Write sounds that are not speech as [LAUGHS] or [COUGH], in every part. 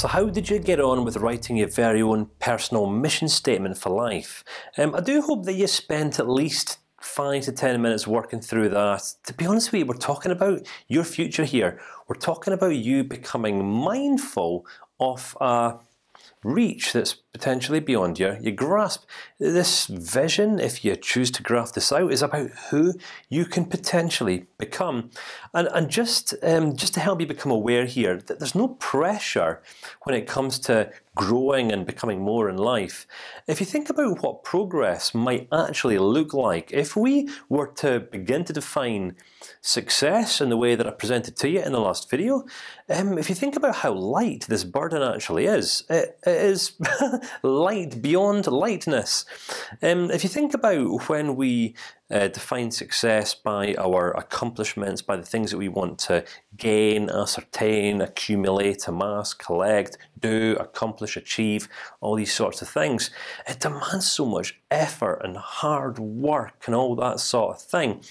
So how did you get on with writing your very own personal mission statement for life? Um, I do hope that you spent at least five to ten minutes working through that. To be honest with you, we're talking about your future here. We're talking about you becoming mindful of a reach that's potentially beyond your your grasp. This vision, if you choose to graph this out, is about who you can potentially become, and and just um, just to help you become aware here that there's no pressure when it comes to growing and becoming more in life. If you think about what progress might actually look like, if we were to begin to define success in the way that I presented to you in the last video, um, if you think about how light this burden actually is, it, it is [LAUGHS] light beyond lightness. Um, if you think about when we uh, define success by our accomplishments, by the things that we want to gain, ascertain, accumulate, amass, collect, do, accomplish, achieve, all these sorts of things. It demands so much effort and hard work and all that sort of thing.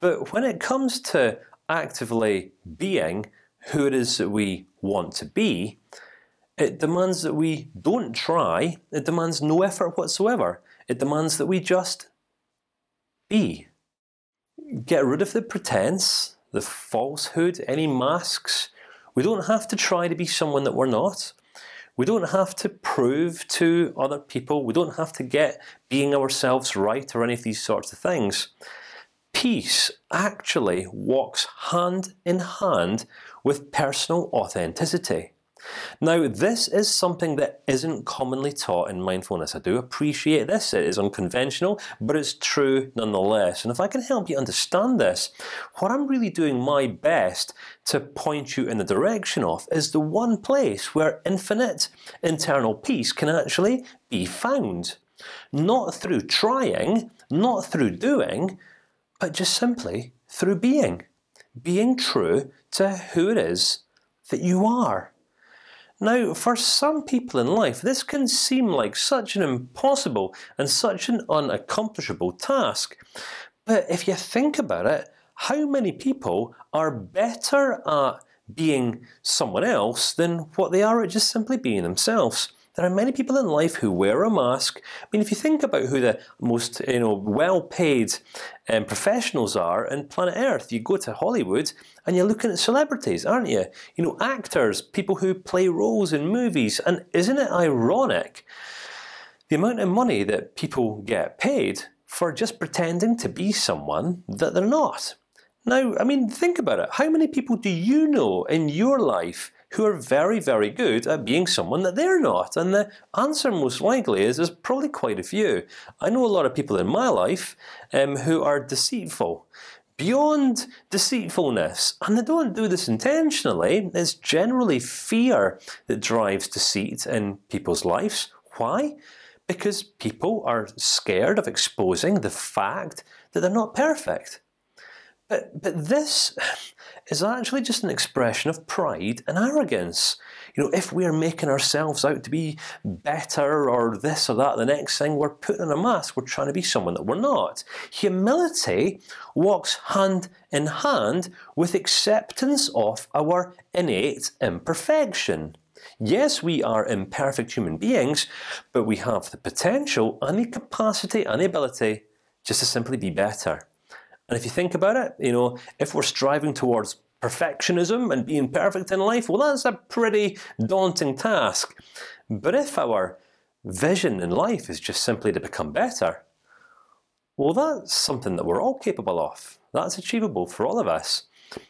But when it comes to actively being who it is that we want to be, it demands that we don't try. It demands no effort whatsoever. It demands that we just be. Get rid of the pretense, the falsehood, any masks. We don't have to try to be someone that we're not. We don't have to prove to other people. We don't have to get being ourselves right or any of these sorts of things. Peace actually walks hand in hand with personal authenticity. Now, this is something that isn't commonly taught in mindfulness. I do appreciate this; it is unconventional, but it's true nonetheless. And if I can help you understand this, what I'm really doing my best to point you in the direction of is the one place where infinite internal peace can actually be found, not through trying, not through doing, but just simply through being, being true to who it is that you are. Now, for some people in life, this can seem like such an impossible and such an unaccomplishable task. But if you think about it, how many people are better at being someone else than what they are at just simply being themselves? There are many people in life who wear a mask. I mean, if you think about who the most you know well-paid um, professionals are in planet Earth, you go to Hollywood and you're looking at celebrities, aren't you? You know, actors, people who play roles in movies, and isn't it ironic the amount of money that people get paid for just pretending to be someone that they're not? Now, I mean, think about it. How many people do you know in your life who are very, very good at being someone that they're not? And the answer, most likely, is there's probably quite a few. I know a lot of people in my life um, who are deceitful, beyond deceitfulness, and they don't do this intentionally. It's generally fear that drives deceit in people's lives. Why? Because people are scared of exposing the fact that they're not perfect. But but this is actually just an expression of pride and arrogance. You know, if we're making ourselves out to be better or this or that, the next thing we're putting on a mask. We're trying to be someone that we're not. Humility walks hand in hand with acceptance of our innate imperfection. Yes, we are imperfect human beings, but we have the potential and the capacity and the ability just to simply be better. And if you think about it, you know, if we're striving towards perfectionism and being perfect in life, well, that's a pretty daunting task. But if our vision in life is just simply to become better, well, that's something that we're all capable of. That's achievable for all of us.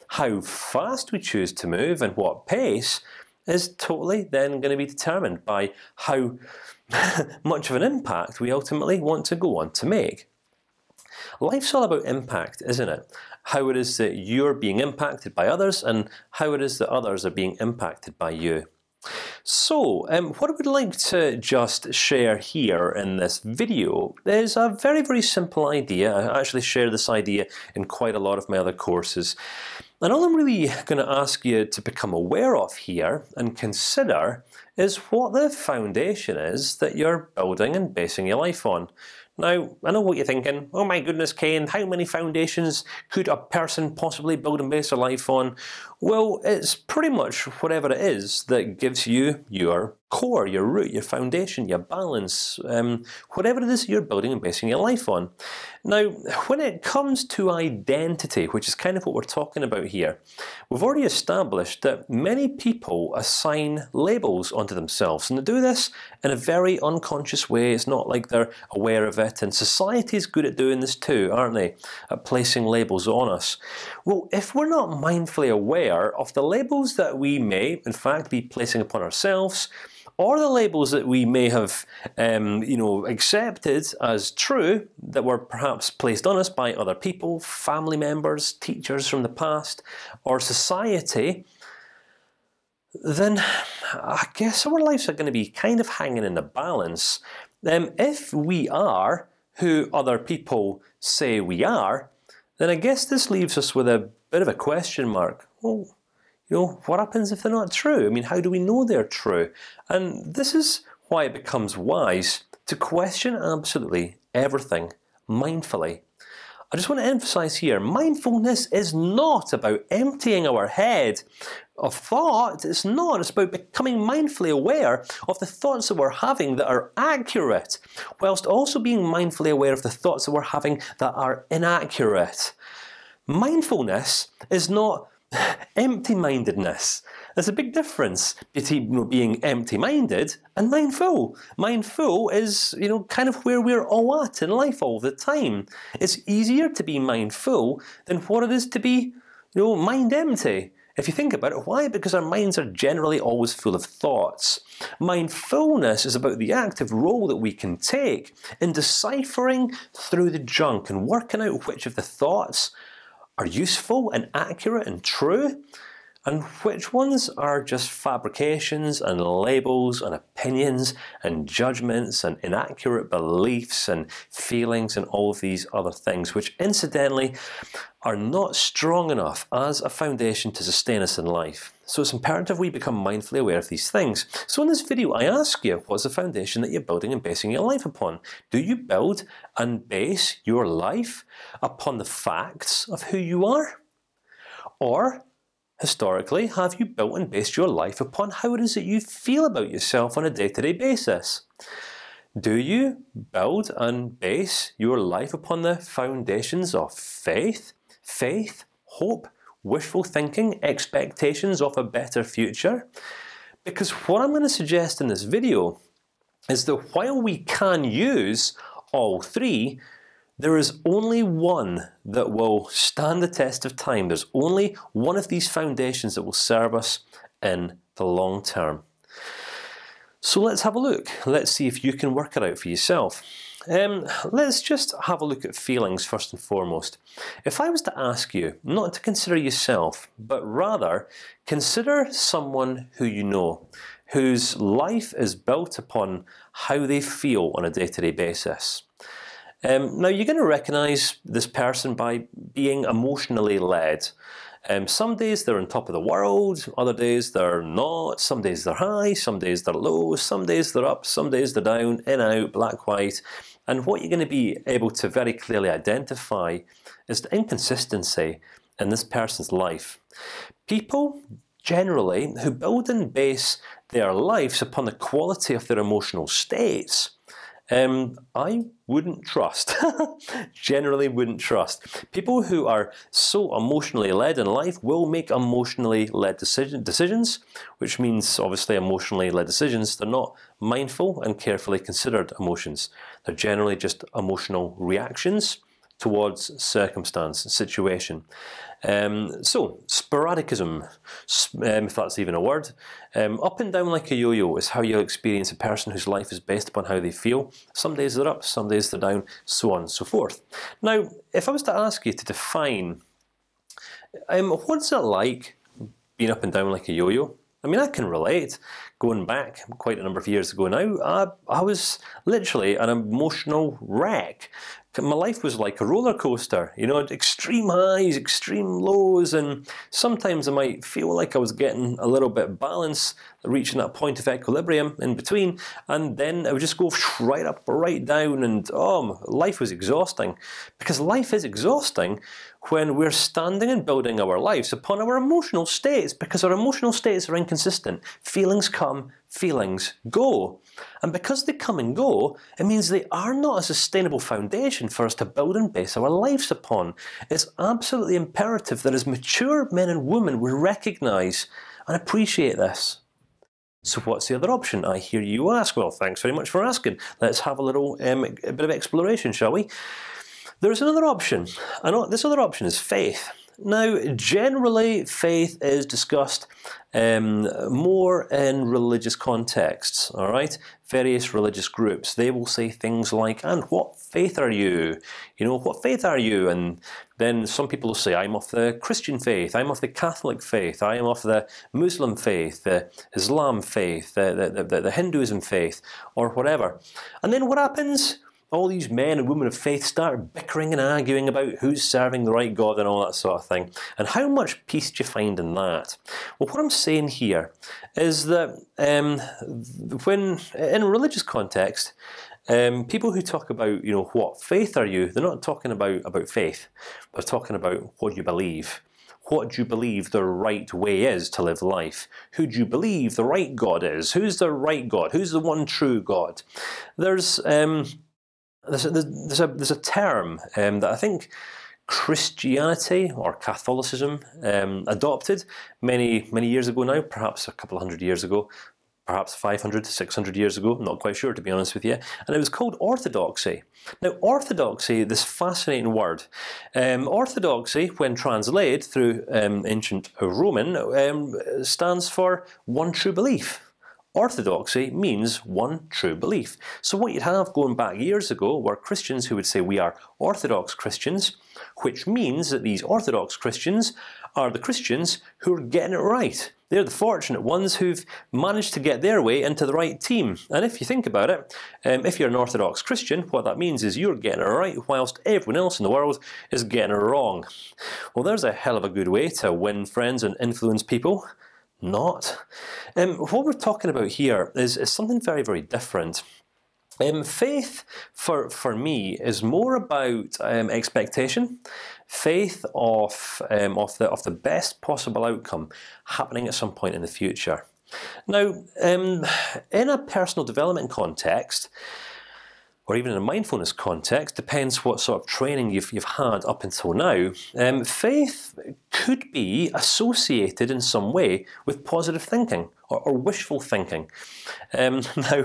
How fast we choose to move and what pace is totally then going to be determined by how [LAUGHS] much of an impact we ultimately want to go on to make. Life's all about impact, isn't it? How it is that you're being impacted by others, and how it is that others are being impacted by you. So, um, what I would like to just share here in this video is a very, very simple idea. I actually share this idea in quite a lot of my other courses, and all I'm really going to ask you to become aware of here and consider is what the foundation is that you're building and basing your life on. Now, I know what you're thinking. Oh my goodness, Ken! How many foundations could a person possibly build and base their life on? Well, it's pretty much whatever it is that gives you your core, your root, your foundation, your balance, um, whatever it is you're building and basing your life on. Now, when it comes to identity, which is kind of what we're talking about here, we've already established that many people assign labels onto themselves, and they do this in a very unconscious way. It's not like they're aware of it, and society is good at doing this too, aren't they? At placing labels on us. Well, if we're not mindfully aware of the labels that we may, in fact, be placing upon ourselves or the labels that we may have, um, you know, accepted as true that were perhaps placed on us by other people, family members, teachers from the past, or society, then I guess our lives are going to be kind of hanging in the balance. Um, if we are who other people say we are, then I guess this leaves us with a bit of a question mark. Well, you know, what happens if they're not true? I mean, how do we know they're true? And this is why it becomes wise to question absolutely everything mindfully. I just want to emphasize here: mindfulness is not about emptying our head of thought. It's not. It's about becoming mindfully aware of the thoughts that we're having that are accurate, whilst also being mindfully aware of the thoughts that we're having that are inaccurate. Mindfulness is not [LAUGHS] empty-mindedness. There's a big difference between being empty-minded and mindful. Mindful is, you know, kind of where we're all at in life all the time. It's easier to be mindful than what it is to be, you know, mind empty. If you think about it, why? Because our minds are generally always full of thoughts. Mindfulness is about the active role that we can take in deciphering through the junk and working out which of the thoughts are useful and accurate and true, and which ones are just fabrications and labels and opinions and judgments and inaccurate beliefs and feelings and all of these other things, which incidentally are not strong enough as a foundation to sustain us in life. So it's imperative we become mindfully aware of these things. So in this video, I ask you, what's the foundation that you're building and basing your life upon? Do you build and base your life upon the facts of who you are, or historically, have you built and based your life upon how it is that you feel about yourself on a day-to-day -day basis? Do you build and base your life upon the foundations of faith, faith, hope, wishful thinking, expectations of a better future? Because what I'm going to suggest in this video is that while we can use all three, there is only one that will stand the test of time. There's only one of these foundations that will serve us in the long term. So let's have a look. Let's see if you can work it out for yourself. Um, let's just have a look at feelings first and foremost. If I was to ask you not to consider yourself, but rather consider someone who you know, whose life is built upon how they feel on a day-to-day -day basis. Um, now you're going to recognize this person by being emotionally led. Um, some days they're on top of the world, other days they're not. Some days they're high, some days they're low, some days they're up, some days they're down, in out, black white. And what you're going to be able to very clearly identify is the inconsistency in this person's life. People generally who build and base their lives upon the quality of their emotional states um, I wouldn't trust. [LAUGHS] Generally, wouldn't trust people who are so emotionally led in life will make emotionally led decision, decisions, which means obviously emotionally led decisions. They're not mindful and carefully considered emotions. They're generally just emotional reactions towards circumstance, and situation. Um, so sporadicism, um, if that's even a word, um, up and down like a yo-yo is how you'll experience a person whose life is based upon how they feel. Some days they're up, some days they're down, so on and so forth. Now, if I was to ask you to define, um, what's it like being up and down like a yo-yo? I mean, I can relate. Going back quite a number of years ago now, I, I was literally an emotional wreck my life was like a roller coaster. You know, extreme highs, extreme lows, and sometimes I might feel like I was getting a little bit balance, reaching that point of equilibrium in between, and then I would just go right up, right down, and oh, life was exhausting. Because life is exhausting when we're standing and building our lives upon our emotional states, because our emotional states are inconsistent. Feelings come, feelings go. And because they come and go, it means they are not a sustainable foundation for us to build and base our lives upon. It's absolutely imperative that as mature men and women we recognise and appreciate this. So what's the other option? I hear you ask. Well, thanks very much for asking. Let's have a little um, a bit of exploration, shall we? There's another option. and this other option is faith. Now, generally, faith is discussed um, more in religious contexts. All right, various religious groups they will say things like, "And what faith are you?" You know, "What faith are you?" And then some people will say, "I'm of the Christian faith. I'm of the Catholic faith. I am of the Muslim faith, the Islam faith, the the, the, the Hinduism faith, or whatever." And then what happens? All these men and women of faith start bickering and arguing about who's serving the right God and all that sort of thing. And how much peace do you find in that? Well, what I'm saying here is that um, when in a religious context, um, people who talk about you know what faith are you, they're not talking about about faith. They're talking about what you believe. What do you believe the right way is to live life? Who do you believe the right God is? Who's the right God? Who's the one true God? There's um, there's a, there's a there's a term um, that I think Christianity or Catholicism um, adopted many many years ago now, perhaps a couple of hundred years ago, perhaps 500, 600 years ago. I'm not quite sure, to be honest with you. And it was called orthodoxy. Now, orthodoxy, this fascinating word, um, orthodoxy, when translated through um, ancient Roman, um, stands for one true belief. Orthodoxy means one true belief. So what you'd have going back years ago were Christians who would say we are Orthodox Christians, which means that these Orthodox Christians are the Christians who are getting it right. They're the fortunate ones who've managed to get their way into the right team. And if you think about it, um, if you're an Orthodox Christian, what that means is you're getting it right, whilst everyone else in the world is getting it wrong. Well, there's a hell of a good way to win friends and influence people not. Um, what we're talking about here is, is something very, very different. Um, faith, for for me, is more about um, expectation, faith of um, of the of the best possible outcome happening at some point in the future. Now, um, in a personal development context, or even in a mindfulness context, depends what sort of training you've you've had up until now. Um, faith could be associated in some way with positive thinking or, or wishful thinking. Um, [LAUGHS] now,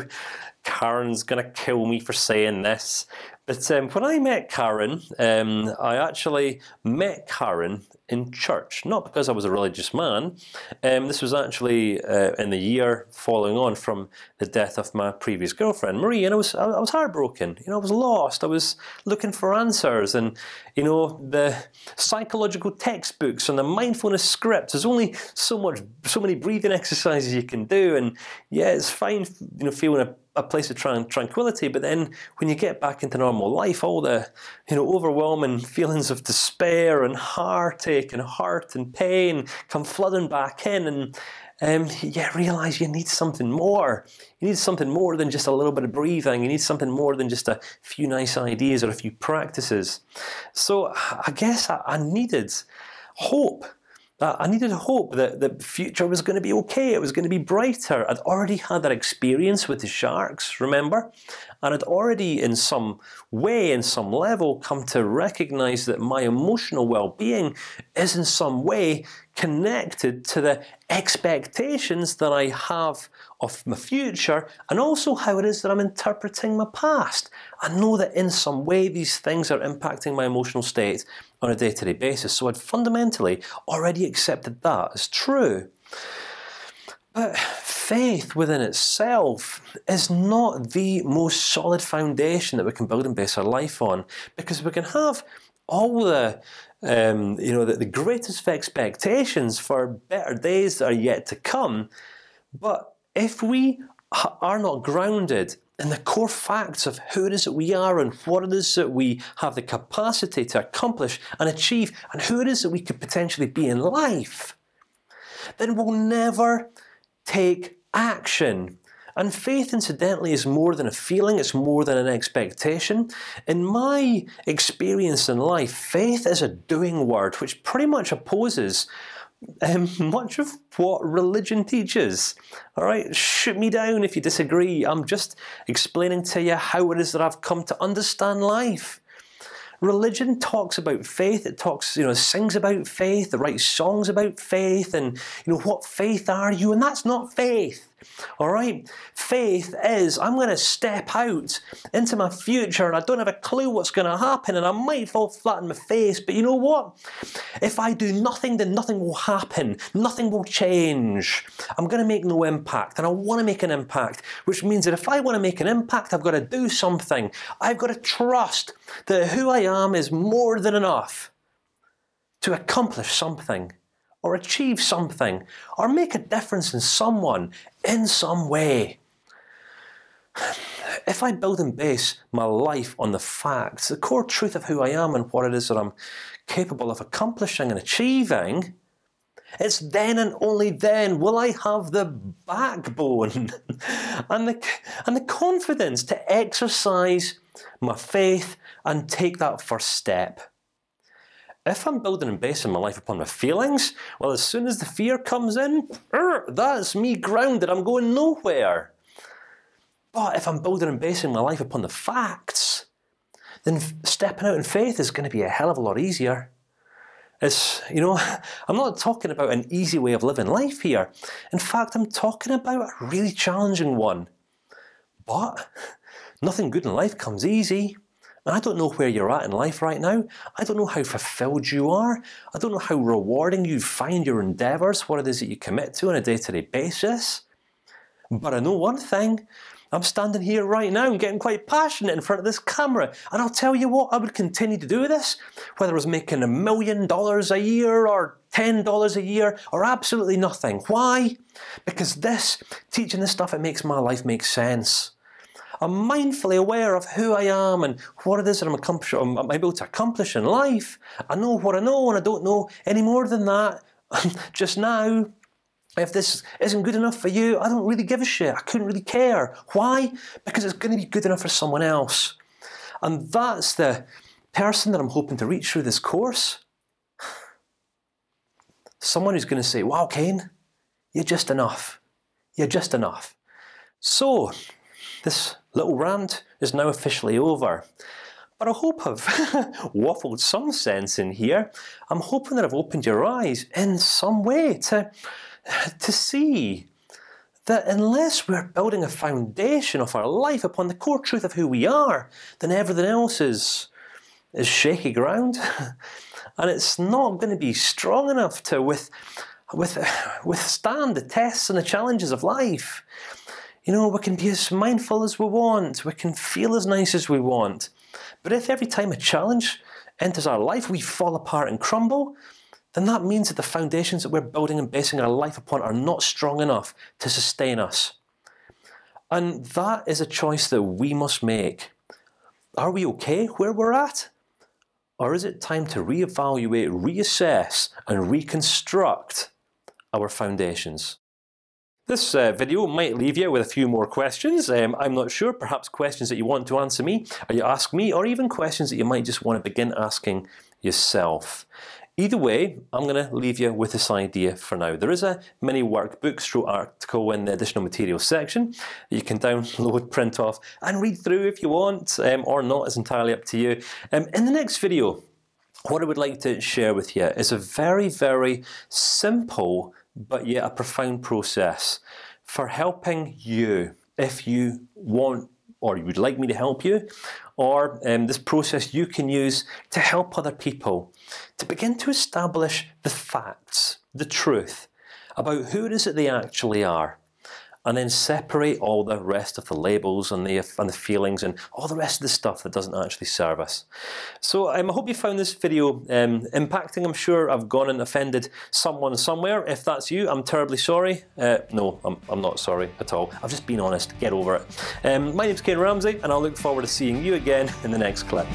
Karen's gonna kill me for saying this, but um, when I met Karen, um, I actually met Karen in church, not because I was a religious man. Um, this was actually uh, in the year following on from the death of my previous girlfriend, Marie, and I was I was heartbroken. You know, I was lost. I was looking for answers, and you know, the psychological textbooks and the mindfulness scripts. There's only so much, so many breathing exercises you can do, and yeah, it's fine, you know, feeling a a place of tranquility. But then, when you get back into normal life, all the you know overwhelming feelings of despair and heartache and hurt and pain come flooding back in, and um, you realize you need something more. You need something more than just a little bit of breathing. You need something more than just a few nice ideas or a few practices. So I guess I, I needed hope. I needed to hope that the future was going to be okay. It was going to be brighter. I'd already had that experience with the sharks, remember, and I'd already, in some way, in some level, come to recognize that my emotional well-being is in some way connected to the expectations that I have of my future, and also how it is that I'm interpreting my past. I know that in some way these things are impacting my emotional state on a day-to-day -day basis. So I'd fundamentally already accepted that as true. But faith within itself is not the most solid foundation that we can build and base our life on, because we can have all the um, you know the, the greatest expectations for better days are yet to come, but if we are not grounded in the core facts of who it is that we are and what it is that we have the capacity to accomplish and achieve, and who it is that we could potentially be in life, then we'll never take action. And faith, incidentally, is more than a feeling; it's more than an expectation. In my experience in life, faith is a doing word, which pretty much opposes um, [LAUGHS] much of what religion teaches. All right, shoot me down if you disagree. I'm just explaining to you how it is that I've come to understand life. Religion talks about faith. It talks, you know, sings about faith. It writes songs about faith, and you know what faith are you? And that's not faith. All right, faith is I'm going to step out into my future, and I don't have a clue what's going to happen, and I might fall flat on my face. But you know what? If I do nothing, then nothing will happen. Nothing will change. I'm going to make no impact, and I want to make an impact, which means that if I want to make an impact, I've got to do something. I've got to trust that who I am is more than enough to accomplish something or achieve something or make a difference in someone in some way. [SIGHS] If I build and base my life on the facts, the core truth of who I am and what it is that I'm capable of accomplishing and achieving, it's then and only then will I have the backbone [LAUGHS] and the and the confidence to exercise my faith and take that first step. If I'm building and basing my life upon my feelings, well, as soon as the fear comes in, er, that's me grounded. I'm going nowhere. But if I'm building and basing my life upon the facts, then stepping out in faith is going to be a hell of a lot easier. It's you know, [LAUGHS] I'm not talking about an easy way of living life here. In fact, I'm talking about a really challenging one. But [LAUGHS] nothing good in life comes easy. And I don't know where you're at in life right now. I don't know how fulfilled you are. I don't know how rewarding you find your endeavours, what it is that you commit to on a day-to-day -day basis. But I know one thing. I'm standing here right now and getting quite passionate in front of this camera, and I'll tell you what, I would continue to do this, whether I was making a million dollars a year or ten dollars a year or absolutely nothing. Why? Because this teaching this stuff it makes my life make sense. I'm mindfully aware of who I am and what it is that I'm, I'm able to accomplish in life. I know what I know, and I don't know any more than that. [LAUGHS] Just now, if this isn't good enough for you, I don't really give a shit. I couldn't really care. Why? Because it's going to be good enough for someone else, and that's the person that I'm hoping to reach through this course. [SIGHS] Someone who's going to say, "Wow, Kain, you're just enough. You're just enough." So, this little rant is now officially over. But I hope I've [LAUGHS] waffled some sense in here. I'm hoping that I've opened your eyes in some way to to see that unless we're building a foundation of our life upon the core truth of who we are, then everything else is is shaky ground, [LAUGHS] and it's not going to be strong enough to with with [LAUGHS] withstand the tests and the challenges of life. You know, we can be as mindful as we want. We can feel as nice as we want. But if every time a challenge enters our life we fall apart and crumble, then that means that the foundations that we're building and basing our life upon are not strong enough to sustain us. And that is a choice that we must make. Are we okay where we're at? Or is it time to reevaluate, reassess, and reconstruct our foundations? This uh, video might leave you with a few more questions. Um, I'm not sure. Perhaps questions that you want to answer me, or you ask me, or even questions that you might just want to begin asking yourself. Either way, I'm going to leave you with this idea for now. There is a mini workbook stroke article in the additional materials section that you can download, [LAUGHS] print off, and read through if you want, um, or not. It's entirely up to you. Um, in the next video, what I would like to share with you is a very, very simple but yet a profound process. For helping you if you want or you would like me to help you, or um, this process you can use to help other people to begin to establish the facts, the truth about who it is that they actually are, and then separate all the rest of the labels and the and the feelings and all the rest of the stuff that doesn't actually serve us. So um, I hope you found this video um, impacting. I'm sure I've gone and offended someone somewhere. If that's you, I'm terribly sorry. Uh, no, I'm, I'm not sorry at all. I've just been honest. Get over it. Um, my name's Kain Ramsay, and I'll look forward to seeing you again in the next clip.